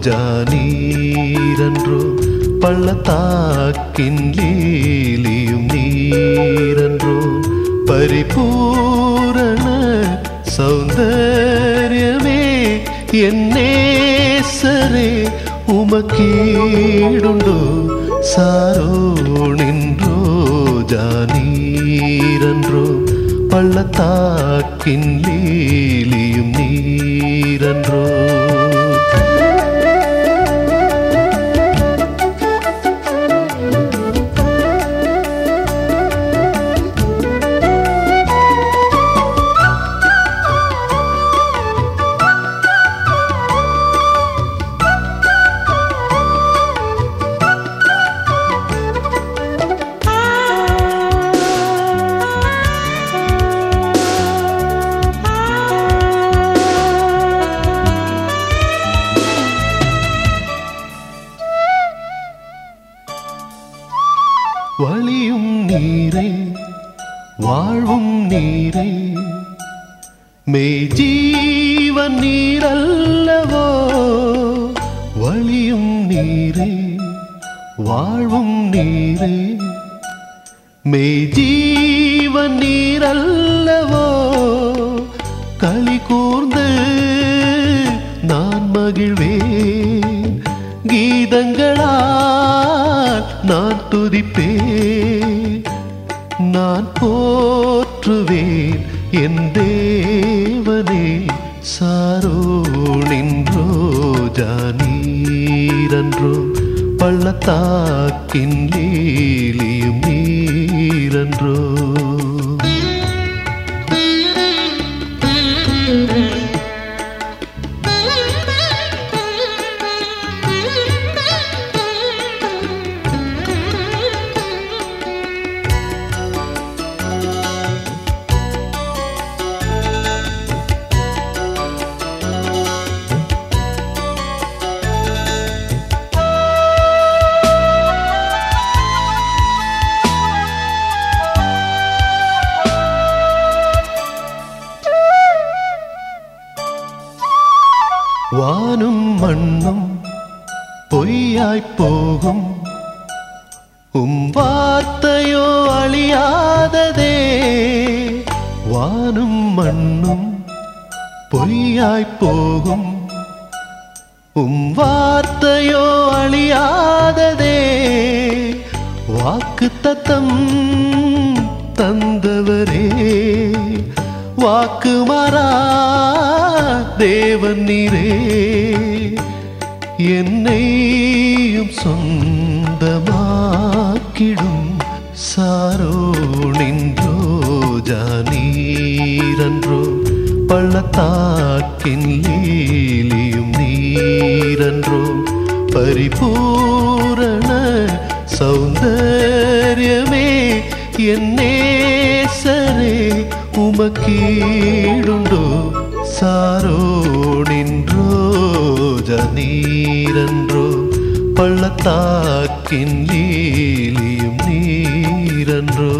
ಪೂಜಾ ನೀರನ್ರು പള്ളത്താക്കിൻ ലീലിയും നീരൻറോ പരിപൂരണ സൗന്ദര്യമേ എന്നേസരെ ഉമക്കീടുണ്ടോ സാരോണിൻറോ ജാനീരൻറോ പള്ളത്താക്കിൻ ലീലിയും നീരൻറോ நீரை வாழ்வும் நீரை. மே ஜீவன் நீரல்லவோ வழியும் நீரை வாழ்வும் நீரை. மே ஜீவன் நீரல்லவோ களி கூர்ந்து நான் மகிழ்வேன். கீதங்களால் நான் துதிப்பேன். நான் போற்றுவேன் என் தேவனே சாரோணின் ஜானீரன்றோ பள்ளத்தாக்கின் லீலியும் நீரன்றோ. வானும் மண்ணும் பொய்யாய் போகும். உம் வார்த்தையோ அழியாததே. வானும் மண்ணும் பொய்யாய் போகும். உம் வார்த்தையோ அழியாததே. வாக்கு தத்தம் தந்தவரே. வாக்கு மாறா தேவன் நீரே. என்னையும் சொந்தமாக்கிடும் சாரோணின்றோ ஜானீரன்றோ பள்ளத்தாக்கின் லீலியும் நீரன்றோ பரிபூரண சௌந்தர்யமே என்னே சரே. ഉമക്കീടുണ്ടോ സാരോണിൻറോ ജനീരൻറോ പള്ളത്താക്കിൻ ലീലിയും നീരൻറോ